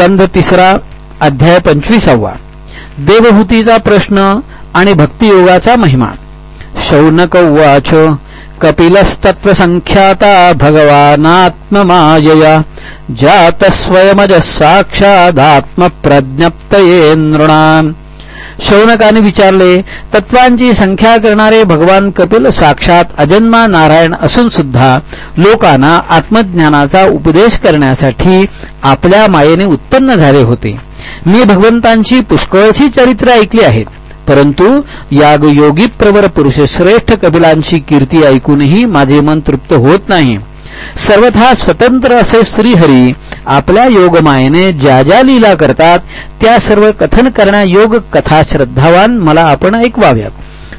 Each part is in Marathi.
स्कंध तिसरा अध्याय पंचवीसावा. देवभूतीचा प्रश्न आणि भक्तियोगाचा महिमा. शौनक उवाच कपिलस्तत्त्वसङ्ख्याता भगवानात्ममायया जातस्वयमजः साक्षादात्मप्रज्ञप्तये नृणाम् शौनकाने विचारले तत्वांची संख्या करणारे भगवान कपिल साक्षात अजन्मा नारायण असून सुद्धा लोकांना आत्मज्ञानाचा उपदेश करण्यासाठी आपल्या मायेने उत्पन्न झाले होते. मी भगवंतांची पुष्कळशी चरित्र ऐकली आहेत परंतु याग योगी प्रवर पुरुष श्रेष्ठ कपिलांची कीर्ती ऐकूनही माझे मन तृप्त होत नाही. सर्वथा स्वतंत्र असे श्रीहरी आपल्या योगमायेने ज्या ज्या लीला करतात त्या सर्व कथन करण्या योग कथा श्रद्धावान मला आपण ऐकवाव्यात.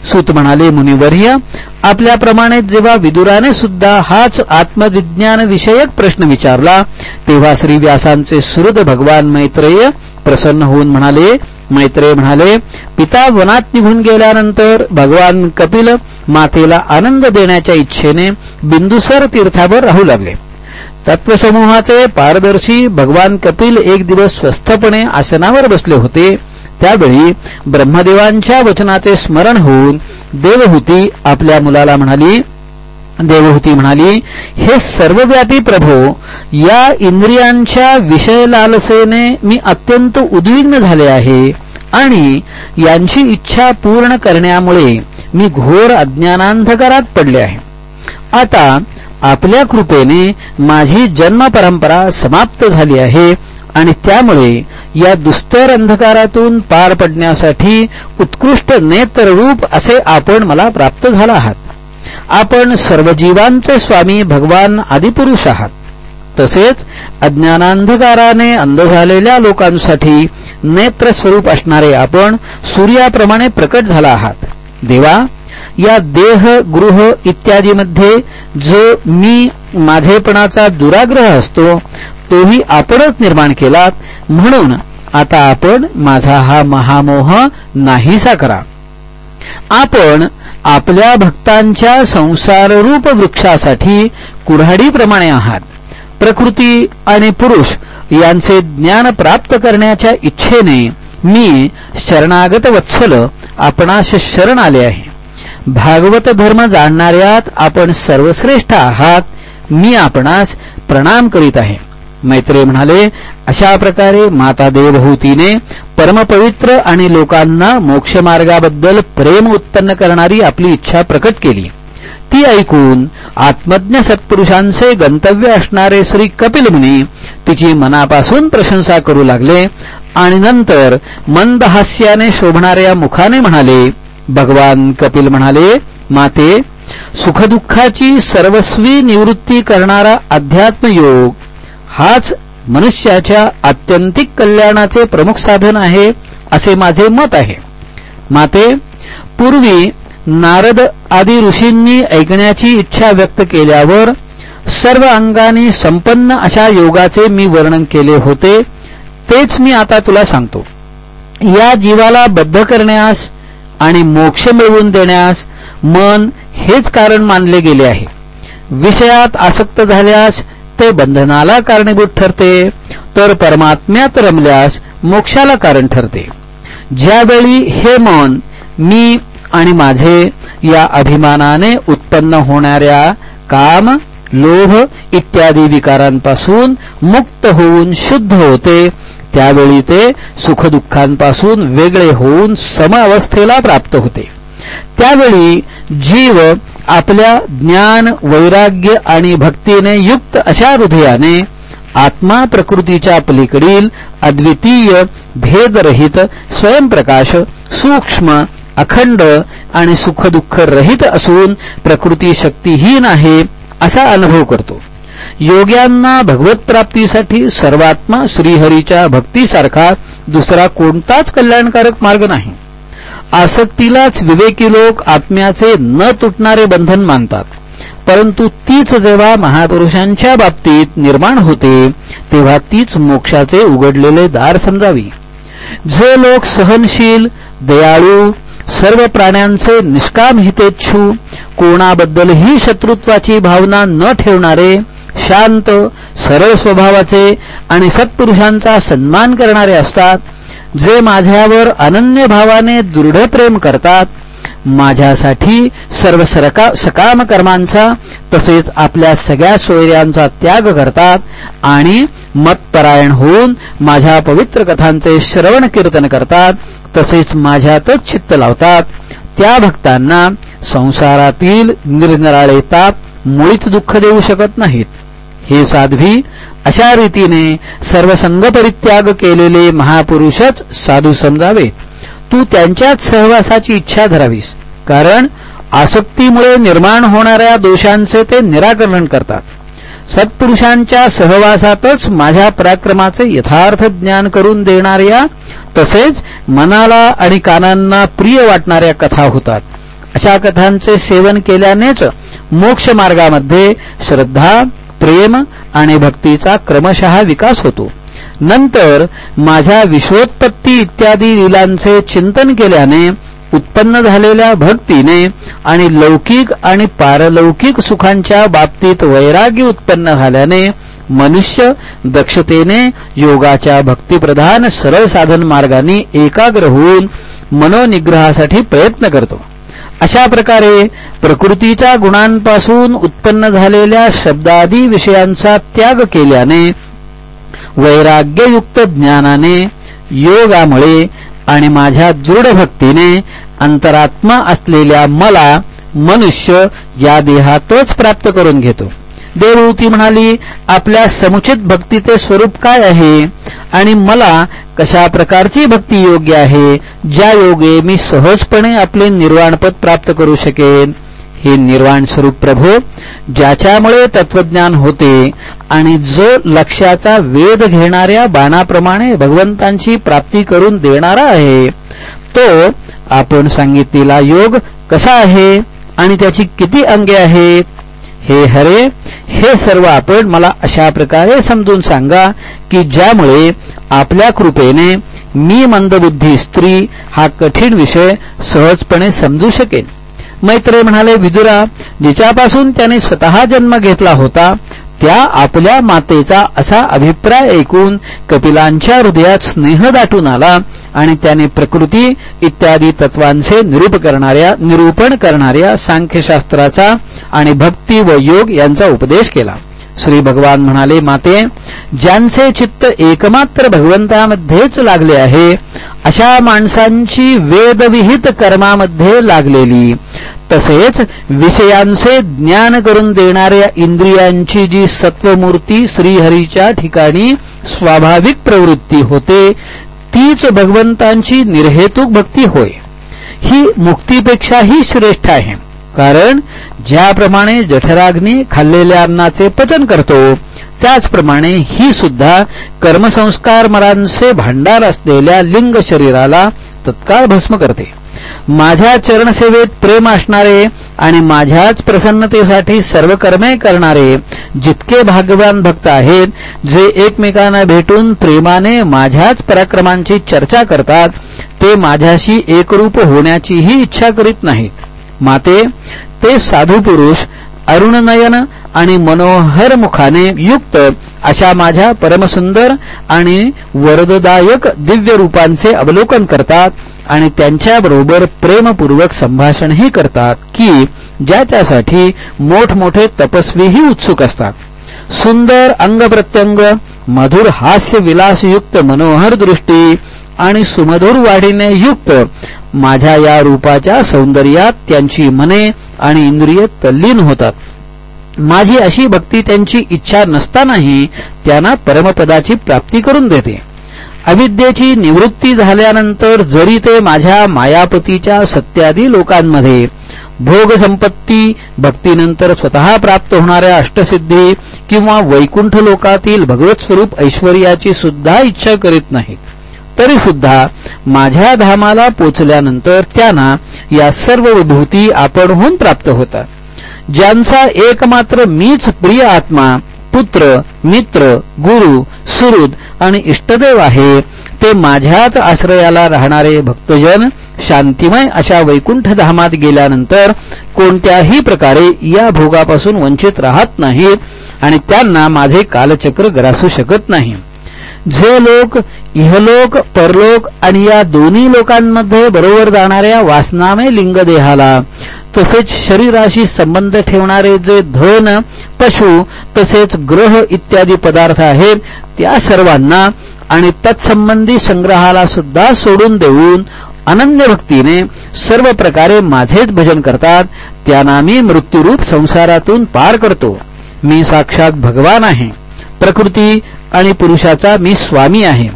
सूत म्हणाले मुनिवर्य आपल्याप्रमाणे जेव्हा विदुराने सुद्धा हाच आत्मविज्ञान विषयक प्रश्न विचारला तेव्हा श्री व्यासांचे सुहृद भगवान मैत्रेय प्रसन्न होऊन म्हणाले मैत्रेय म्हणाले पिता वनात निघून गेल्यानंतर भगवान कपिल मातेला आनंद देण्याच्या इच्छेने बिंदुसर तीर्थावर राहू लागले. तत्वसमूहाचे पारदर्शी भगवान कपिल एक दिवस स्वस्थपणे आसनावर बसले होते. त्यावेळी ब्रह्मदेवांच्या वचनाचे स्मरण होऊन देवहूती आपल्या मुलाला म्हणाली देवहूती म्हणाली हे सर्वव्यापी प्रभो या इंद्रियांच्या विषय लालसेने मी अत्यंत उद्विग्न झाले आहे आणि यांची इच्छा पूर्ण करण्यामुळे मी घोर अज्ञानांधकारात पडले आहे. आता आपल्या कृपेने माझी जन्म परंपरा समाप्त झाली आहे आणि त्यामुळे या दुस्तर अंधकारातून पार पडण्यासाठी उत्कृष्ट नेत्ररूप असे आपण मला प्राप्त झाला आहात. आपण सर्व जीवांचे स्वामी भगवान आदिपुरुष आहात. तसेच अज्ञानांधकाराने अंध झालेल्या लोकांसाठी नेत्र स्वरूप असणारे आपण सूर्याप्रमाणे प्रकट झाला आहात. देवा या देह गृह इत्यादीमध्ये जो मी माझेपणाचा दुराग्रह असतो तोही आपणच निर्माण केलात म्हणून आता आपण माझा हा महामोह नाहीसा करा. आपण आपल्या भक्तांच्या संसाररूप वृक्षासाठी कुऱ्हाडीप्रमाणे आहात. प्रकृती आणि पुरुष यांचे ज्ञान प्राप्त करण्याच्या इच्छेने मी शरणागत वत्सल आपणास शरण आले आहे. भागवत धर्म जाणणाऱ्यात आपण सर्वश्रेष्ठ आहात मी आपणास प्रणाम करीत आहे. मैत्रे म्हणाले अशा प्रकारे माता देवभूतीने परमपवित्र आणि लोकांना मोक्षमार्गाबद्दल प्रेम उत्पन्न करणारी आपली इच्छा प्रकट केली. ती ऐकून आत्मज्ञ सत्पुरुषांचे गंतव्य असणारे श्री कपिल मुनी तिची मनापासून प्रशंसा करू लागले आणि नंतर मंद हास्याने शोभणाऱ्या मुखाने म्हणाले भगवान कपिल म्हणाले माते सुखदुःखाची सर्वस्वी निवृत्ती करणारा अध्यात्मयोग हाच मनुष्याच्या आत्यंतिक कल्याणाचे प्रमुख साधन आहे असे माझे मत आहे. माते पूर्वी नारद आदी ऋषींनी ऐकण्याची इच्छा व्यक्त केल्यावर सर्व अंगाने संपन्न अशा योगाचे मी वर्णन केले होते तेच मी आता तुला सांगतो. या जीवाला बद्ध करण्यास आणि मोक्ष मिळवून देण्यास मन हेच कारण मानले गेले आहे. विषयात आसक्त झाल्यास ते बंधनाला कारणीभूत ठरते तर परमात्म्यात रमल्यास मोक्षाला कारण ठरते. ज्यावेळी हे मन मी आणि माझे या अभिमानाने उत्पन्न होणाऱ्या काम लोभ इत्यादी विकारांपासून मुक्त होऊन शुद्ध होते त्यावेळी ते सुखदुःखांपासून वेगळे होऊन समअवस्थेला प्राप्त होते. त्यावेळी जीव आपल्या ज्ञान वैराग्य आणि भक्तीने युक्त अशा हृदयाने आत्मा प्रकृतीच्या पलीकडील अद्वितीय भेदरहित स्वयंप्रकाश सूक्ष्म अखंड आणि सुखदुःख रहित असून प्रकृती शक्तीहीन आहे असा अनुभव करतो. योग्यांना भगवत प्राप्तीसाठी सर्वात्मा श्रीहरीच्या भक्तीसारखा दुसरा कोणताच कल्याणकारक मार्ग नाही. आसक्तीलाच विवेकी लोक आत्म्याचे न तुटणारे बंधन मानतात. परंतु तीच जेव्हा महापुरुषांच्या बाबतीत निर्माण होते तेव्हा तीच मोक्षाचे उघडलेले दार समजावी. जे लोक सहनशील दयाळू सर्व प्राण्यांचे निष्काम हितेच्छू कोणाबद्दलही शत्रुत्वाची भावना न ठेवणारे शांत सरळ स्वभावाचे आणि सत्पुरुषांचा सन्मान करणारे असतात जे माझ्यावर अनन्य भावाने दृढ प्रेम करतात. माझ्यासाठी सर्व सरका सकाम कर्मांचा तसेच आपल्या सगळ्या सोयऱ्यांचा त्याग करतात आणि मतपरायण होऊन माझ्या पवित्र कथांचे श्रवण कीर्तन करतात तसेच माझ्यातच चित्त लावतात. त्या भक्तांना संसारातील निरनिराळे ताप मुळीच दुःख देऊ शकत नाहीत. हे साध्वी अशा रीतीने सर्व संघपरित्याग केलेले महापुरुषच साधू समजावे. तू त्यांच्याच सहवासाची इच्छा धरावीस कारण आसक्तीमुळे निर्माण होणाऱ्या दोषांचे ते निराकरण करतात. सत्पुरुषांच्या सहवासातच माझ्या पराक्रमाचे यथार्थ ज्ञान करून देणाऱ्या तसेच मनाला आणि कानांना प्रिय वाटणाऱ्या कथा होतात. अशा कथांचे सेवन केल्यानेच मोक्ष मार्गामध्ये श्रद्धा प्रेम आणि भक्तीचा क्रमशः विकास होतो. नंतर माझ्या विश्वोत्पत्ती इत्यादी लिलांचे चिंतन केल्याने उत्पन्न झालेल्या भक्तीने आणि लौकिक आणि पारलौकिक सुखांच्या बाबतीत वैराग्य उत्पन्न झाल्याने मनुष्य दक्षतेने योगाच्या भक्तिप्रधान सरळ साधन मार्गाने एकाग्र होऊन मनोनिग्रहासाठी प्रयत्न करतो. अशा प्रकारे प्रकृतीच्या गुणांपासून उत्पन्न झालेल्या शब्दादी विषयांचा त्याग केल्याने वैराग्ययुक्त ज्ञानाने योगामुळे आणि माझ्या दृढ भक्तीने अंतरात्मा असलेल्या मला मनुष्य या देहातच प्राप्त करून घेतो. देवहूती म्हणाली आपल्या समुचित भक्तीचे स्वरूप काय आहे? आणि मला कशा प्रकारची भक्ती योग्य आहे? ज्या योगे मी सहजपणे आपले निर्वाणपद प्राप्त करू शकेन. हे निर्वाण स्वरूप प्रभो ज्याच्यामुळे तत्वज्ञान होते आणि जो लक्ष्याचा वेध घेणाऱ्या बाणाप्रमाणे भगवंतांची प्राप्ती करून देणारा आहे तो आपण सांगितलेला योग कसा आहे आणि त्याची किती अंगे आहेत? हे हरे हे सर्व आपण मला अशा प्रकारे समजून सांगा की ज्यामुळे आपल्या कृपेने मी मंदबुद्धी स्त्री हा कठीण विषय सहजपणे समजू शकेन. मैत्रे म्हणाले विदुरा जिच्यापासून त्याने स्वतः जन्म घेतला होता त्या आपल्या मातेचा असा अभिप्राय ऐकून कपिलांच्या हृदयात स्नेह दाटून आला आणि त्याने प्रकृती इत्यादी तत्वांचे निरूप करणाऱ्या निरूपण करणाऱ्या सांख्यशास्त्राचा आणि भक्ती व योग यांचा उपदेश केला. श्री भगवान म्हणाले माते ज्यांचे चित्त एकमात्र भगवंतामध्येच लागले आहे अशा माणसांची वेदविहित कर्मामध्ये लागलेली. तसेच विषयांचे ज्ञान करून देणाऱ्या इंद्रियांची जी सत्वमूर्ती श्रीहरीच्या ठिकाणी स्वाभाविक प्रवृत्ती होते तीच भगवंतांची निर्हेतुक भक्ती होय. ही मुक्तीपेक्षाही श्रेष्ठ आहे. कारण ज्याप्रमाणे जठराग्नी खाल्लेल्या अन्नाचे पचन करतो त्याचप्रमाणे ही सुद्धा कर्मसंस्कार मरांचे भांडार असलेल्या लिंग शरीराला तत्काळ भस्म करते. माझ्या चरणसेवेत प्रेम असणारे आणि माझ्याच प्रसन्नतेसाठी सर्व कर्मे करणारे जितके भाग्यवान भक्त आहेत जे एकमेकांना भेटून प्रेमाने माझ्याच पराक्रमांची चर्चा करतात ते माझ्याशी एकरूप होण्याचीही इच्छा करीत नाहीत. माते ते साधू पुरुष अरुणनयन आणि मनोहर मुखाने युक्त अशा माझ्या परमसुंदर आणि वरददायक दिव्य रूपांचे अवलोकन करतात आणि त्यांच्याबरोबर प्रेमपूर्वक संभाषणही करतात की ज्याच्यासाठी मोठमोठे तपस्वीही उत्सुक असतात. सुंदर अंगप्रत्यंग मधुर हास्य विलासयुक्त मनोहर दृष्टी आणि सुमधुर वाढीने युक्त माझ्या या रूपाच्या सौंदर्यात त्यांची मने आणि इंद्रिय तल्लीन होतात. माझी अशी भक्ती त्यांची इच्छा नसतानाही त्यांना परमपदाची प्राप्ती करून देते. अविद्येची निवृत्ती झाल्यानंतर जरी ते माझ्या मायापतीच्या सत्यादी लोकांमध्ये भोग संपत्ती भक्तीनंतर स्वतः प्राप्त होणाऱ्या अष्टसिद्धी किंवा वैकुंठ लोकातील भगवत स्वरूप ऐश्वर्याची सुद्धा इच्छा करीत नाहीत. तरी सुद्धा माझ्या धामाला पोचल्यानंतर त्यांना या सर्व विभूती आपणहून प्राप्त होतात. ज्यांचा एकमात्र मीच प्रिय आत्मा पुत्र मित्र गुरु सुहृद आणि इष्टदेव आहे ते माझ्याच आश्रयाला राहणारे भक्तजन शांतिमय अशा वैकुंठ धामात गेल्यानंतर कोणत्याही प्रकारे या भोगापासून वंचित राहत नाहीत आणि त्यांना माझे कालचक्र ग्रासू शकत नाही. जे लोक इहलोक परलोक आणि या दोन्ही लोकांमध्ये बरोबर जाणाऱ्या वासनामय लिंगदेहाला तसेच शरीराशी संबंध ठेवणारे जे धन पशु तसेच ग्रह इत्यादी पदार्थ आहेत त्या सर्वांना आणि तत्संबंधी संग्रहाला सुद्धा सोडून देऊन अनन्य भक्तीने सर्व प्रकारे माझेच भजन करतात त्यांना मी मृत्यूरूप संसारातून पार करतो. मी साक्षात भगवान आहे. प्रकृती आणि पुरुषाचा मी स्वामी आहे.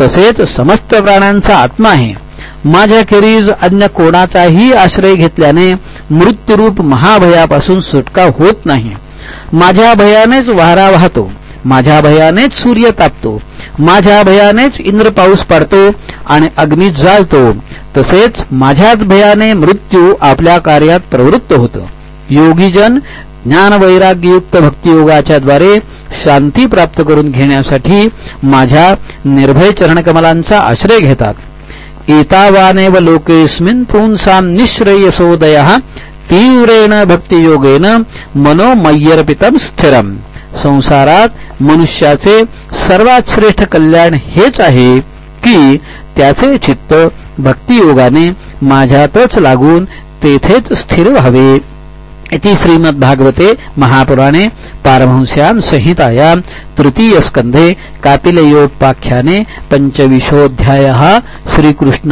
तसेच समस्त प्राण्यांचा आत्मा आहे. माझ्याखेरीज अन्य कोणाचाही आश्रय घेतल्याने मृत्यूरूप महाभयापासून सुटका होत नाही. माझ्या भयानेच वारा वाहतो. माझ्या भयानेच सूर्य तापतो. माझ्या भयानेच इंद्र पाऊस पडतो आणि अग्नी जाळतो तसेच माझ्याच भयाने मृत्यू आपल्या कार्यात प्रवृत्त होतो. योगीजन ज्ञान वैराग्ययुक्त भक्तियोगाच्या द्वारे शांती प्राप्त करून घेण्यासाठी माझ्या निर्भय चरणकमलांचा आश्रय घेतात. एतावानेव लोकेस्मिन पुंसां निश्रेयसोदय तीव्रेण भक्तियोगेन मनोमय्यर्पितम स्थिरम. संसारात मनुष्याचे सर्वात श्रेष्ठ कल्याण हेच आहे की त्याचे चित्त भक्तियोगाने माझ्यातच लागून तेथेच स्थिर व्हावे. इति श्रीमद्भागवते महापुराणे पारमहंस्यां संहितायां तृतीयस्कन्धे कापिलयोपाख्याने पञ्चविंशोऽध्यायः श्रीकृष्ण